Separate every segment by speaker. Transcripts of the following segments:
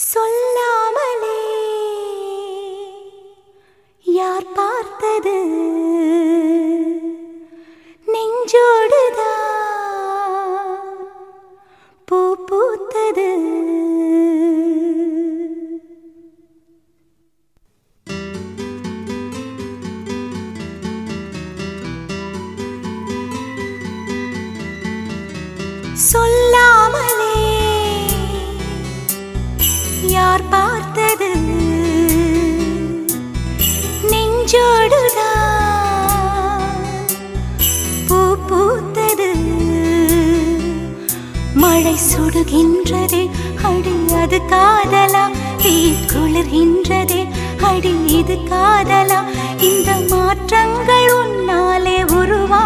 Speaker 1: சொல்லாமலே. யார் பார்த்தது? நெஞ்சோடுதான் பூ பூத்தது. சொல்லாமலே. யார் பார்த்தது? நெஞ்சோடுதான் பூ பூத்தது. மழை சுடுகின்றது அடி அது காதலா? வீட்குளிர்கின்றது அடி இது காதலா? இந்த மாற்றங்கள் உன்னாலே
Speaker 2: உருவா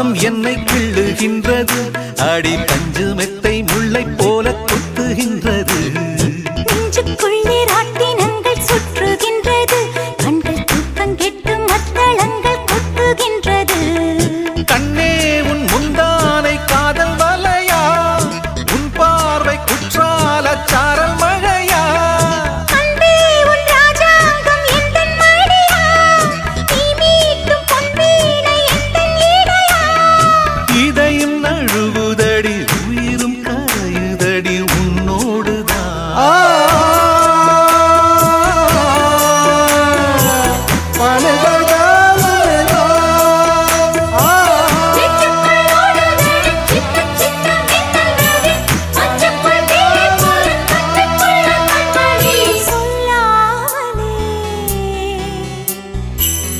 Speaker 2: ஆவேசம் என்னை
Speaker 3: கிள்ளுகின்றது. அடி
Speaker 1: பஞ்சுமே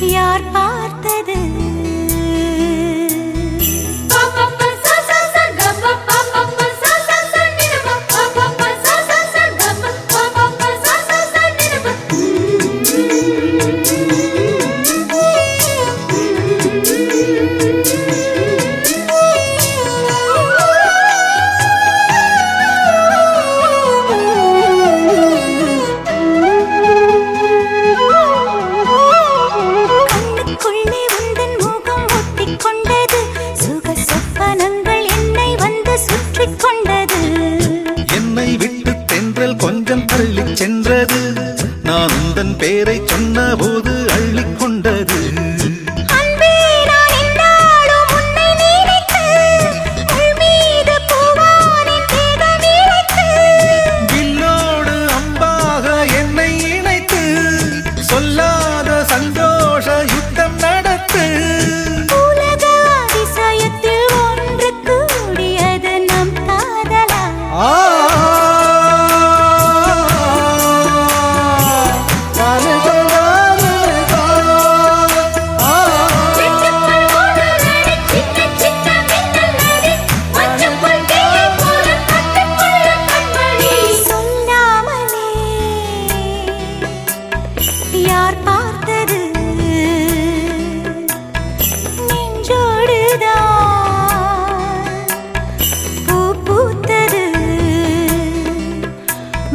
Speaker 1: யார் பார்த்தது? severim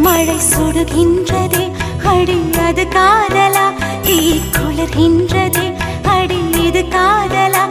Speaker 1: மழை சுடுகின்றதே அடி அது காதலா? தீ குளிர்கின்றதே அடி காதலா?